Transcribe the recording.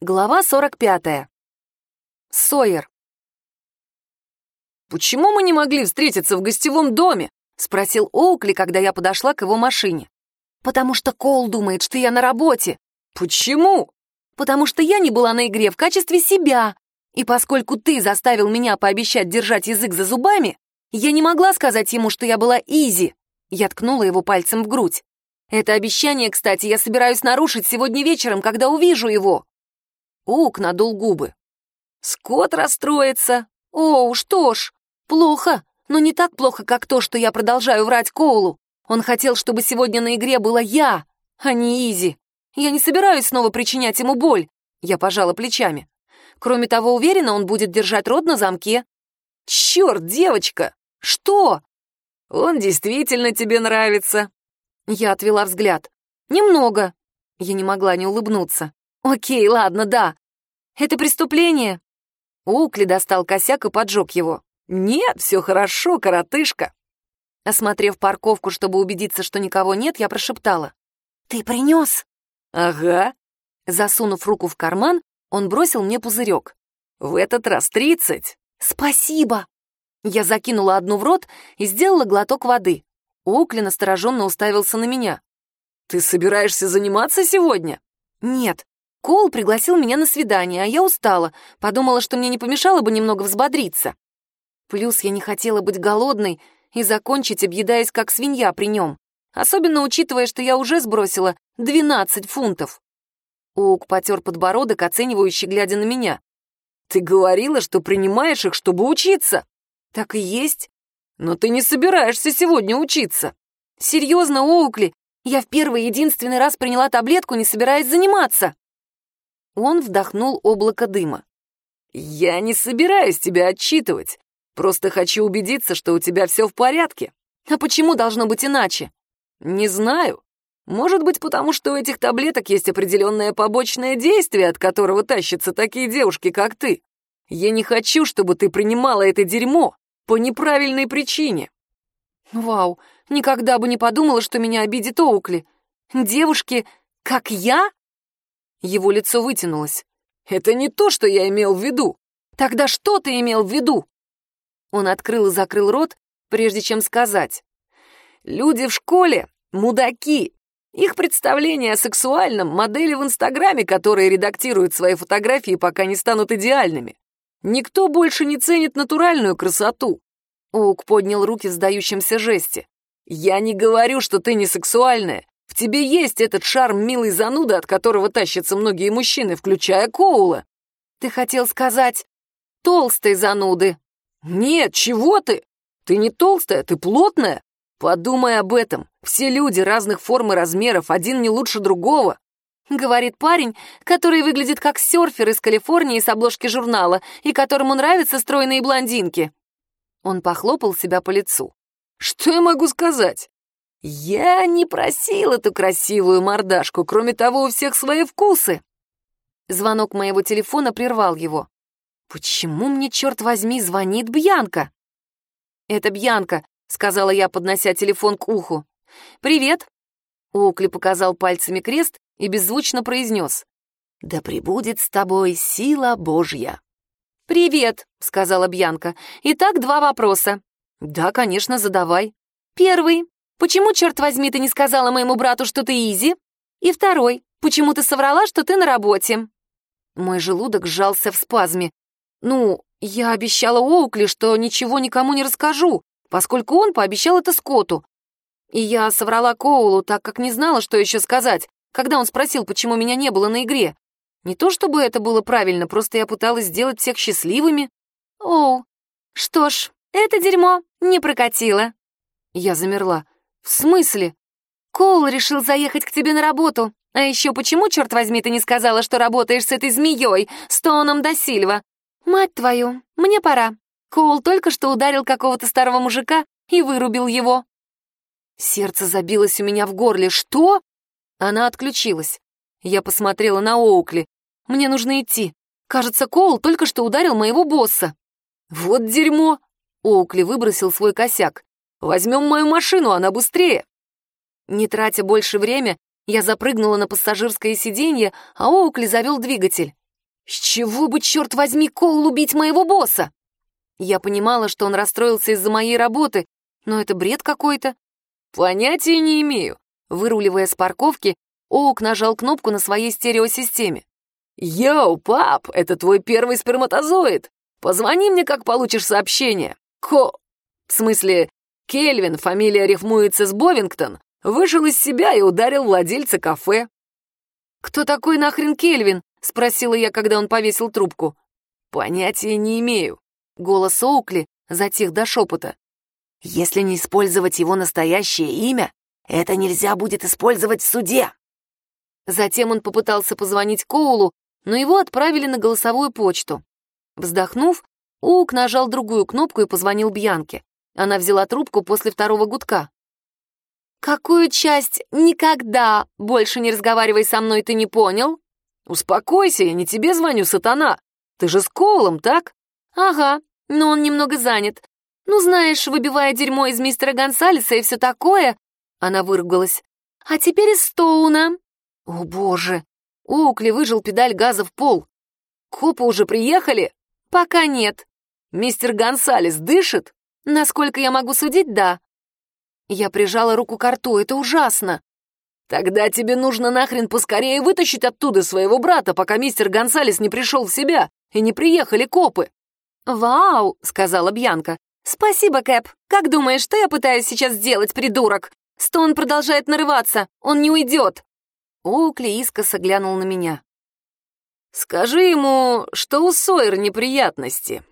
Глава 45. Сойер. «Почему мы не могли встретиться в гостевом доме?» — спросил Оукли, когда я подошла к его машине. «Потому что Коул думает, что я на работе». «Почему?» «Потому что я не была на игре в качестве себя. И поскольку ты заставил меня пообещать держать язык за зубами, я не могла сказать ему, что я была Изи». Я ткнула его пальцем в грудь. «Это обещание, кстати, я собираюсь нарушить сегодня вечером, когда увижу его». Оук надул губы. «Скот расстроится». «Оу, что ж, плохо, но не так плохо, как то, что я продолжаю врать Коулу. Он хотел, чтобы сегодня на игре была я, а не Изи. Я не собираюсь снова причинять ему боль». Я пожала плечами. Кроме того, уверена, он будет держать рот на замке. «Черт, девочка! Что?» «Он действительно тебе нравится». Я отвела взгляд. «Немного». Я не могла не улыбнуться. «Окей, ладно, да. Это преступление?» Укли достал косяк и поджег его. «Нет, все хорошо, коротышка». Осмотрев парковку, чтобы убедиться, что никого нет, я прошептала. «Ты принес?» «Ага». Засунув руку в карман, он бросил мне пузырек. «В этот раз тридцать». «Спасибо!» Я закинула одну в рот и сделала глоток воды. Укли настороженно уставился на меня. «Ты собираешься заниматься сегодня?» «Нет, Коул пригласил меня на свидание, а я устала, подумала, что мне не помешало бы немного взбодриться. Плюс я не хотела быть голодной и закончить, объедаясь как свинья при нем, особенно учитывая, что я уже сбросила 12 фунтов. Оук потер подбородок, оценивающий, глядя на меня. «Ты говорила, что принимаешь их, чтобы учиться». «Так и есть». «Но ты не собираешься сегодня учиться». «Серьезно, Оукли, я в первый единственный раз приняла таблетку, не собираясь заниматься». Он вдохнул облако дыма. «Я не собираюсь тебя отчитывать. Просто хочу убедиться, что у тебя все в порядке». «А почему должно быть иначе?» «Не знаю. Может быть, потому что у этих таблеток есть определенное побочное действие, от которого тащатся такие девушки, как ты. Я не хочу, чтобы ты принимала это дерьмо по неправильной причине». «Вау, никогда бы не подумала, что меня обидит Оукли. Девушки, как я?» Его лицо вытянулось. «Это не то, что я имел в виду». «Тогда что ты имел в виду?» Он открыл и закрыл рот, прежде чем сказать. «Люди в школе — мудаки. Их представление о сексуальном — модели в Инстаграме, которые редактируют свои фотографии, пока не станут идеальными. Никто больше не ценит натуральную красоту». Оук поднял руки в сдающемся жесте. «Я не говорю, что ты не сексуальная. В тебе есть этот шарм милой зануды, от которого тащатся многие мужчины, включая Коула. Ты хотел сказать толстой зануды. Нет, чего ты? Ты не толстая, ты плотная. Подумай об этом. Все люди разных форм и размеров, один не лучше другого. Говорит парень, который выглядит как серфер из Калифорнии с обложки журнала и которому нравятся стройные блондинки. Он похлопал себя по лицу. Что я могу сказать? «Я не просил эту красивую мордашку, кроме того, у всех свои вкусы». Звонок моего телефона прервал его. «Почему мне, черт возьми, звонит Бьянка?» «Это Бьянка», — сказала я, поднося телефон к уху. «Привет». Оукли показал пальцами крест и беззвучно произнес. «Да пребудет с тобой сила Божья». «Привет», — сказала Бьянка. «Итак, два вопроса». «Да, конечно, задавай». «Первый. Почему, черт возьми, ты не сказала моему брату, что ты Изи? И второй, почему ты соврала, что ты на работе?» Мой желудок сжался в спазме. «Ну, я обещала Оукли, что ничего никому не расскажу, поскольку он пообещал это Скотту. И я соврала Коулу, так как не знала, что еще сказать, когда он спросил, почему меня не было на игре. Не то чтобы это было правильно, просто я пыталась сделать всех счастливыми. Оу, что ж, это дерьмо не прокатило. Я замерла. «В смысле?» «Коул решил заехать к тебе на работу. А еще почему, черт возьми, ты не сказала, что работаешь с этой змеей, с Тоном да Сильва? Мать твою, мне пора. Коул только что ударил какого-то старого мужика и вырубил его». Сердце забилось у меня в горле. «Что?» Она отключилась. Я посмотрела на Оукли. «Мне нужно идти. Кажется, Коул только что ударил моего босса». «Вот дерьмо!» Оукли выбросил свой косяк. Возьмем мою машину, она быстрее!» Не тратя больше время, я запрыгнула на пассажирское сиденье, а Оукли завел двигатель. С чего бы, черт возьми, Коул убить моего босса? Я понимала, что он расстроился из-за моей работы, но это бред какой-то. Понятия не имею. Выруливая с парковки, Оук нажал кнопку на своей стереосистеме. «Йоу, пап, это твой первый сперматозоид. Позвони мне, как получишь сообщение. Ко... В смысле, Кельвин, фамилия рифмуется с Бовингтон, вышел из себя и ударил владельца кафе». «Кто такой нахрен Кельвин?» — спросила я, когда он повесил трубку. «Понятия не имею». Голос Оукли затих до шепота. «Если не использовать его настоящее имя, это нельзя будет использовать в суде». Затем он попытался позвонить Коулу, но его отправили на голосовую почту. Вздохнув, Оук нажал другую кнопку и позвонил Бьянке. Она взяла трубку после второго гудка. «Какую часть «никогда» больше не разговаривай со мной ты не понял?» «Успокойся, я не тебе звоню, сатана. Ты же с Коулом, так?» «Ага, но он немного занят. Ну, знаешь, выбивая дерьмо из мистера Гонсалеса и все такое...» Она выругалась. «А теперь из Стоуна». «О, боже!» Оукли выжил педаль газа в пол. «Копы уже приехали?» «Пока нет». «Мистер Гонсалес дышит?» «Насколько я могу судить, да». Я прижала руку к рту, это ужасно. «Тогда тебе нужно нахрен поскорее вытащить оттуда своего брата, пока мистер Гонсалес не пришел в себя и не приехали копы». «Вау!» — сказала Бьянка. «Спасибо, Кэп. Как думаешь, что я пытаюсь сейчас сделать, придурок? Стоун продолжает нарываться. Он не уйдет». Оукли искоса глянул на меня. «Скажи ему, что у Сойер неприятности.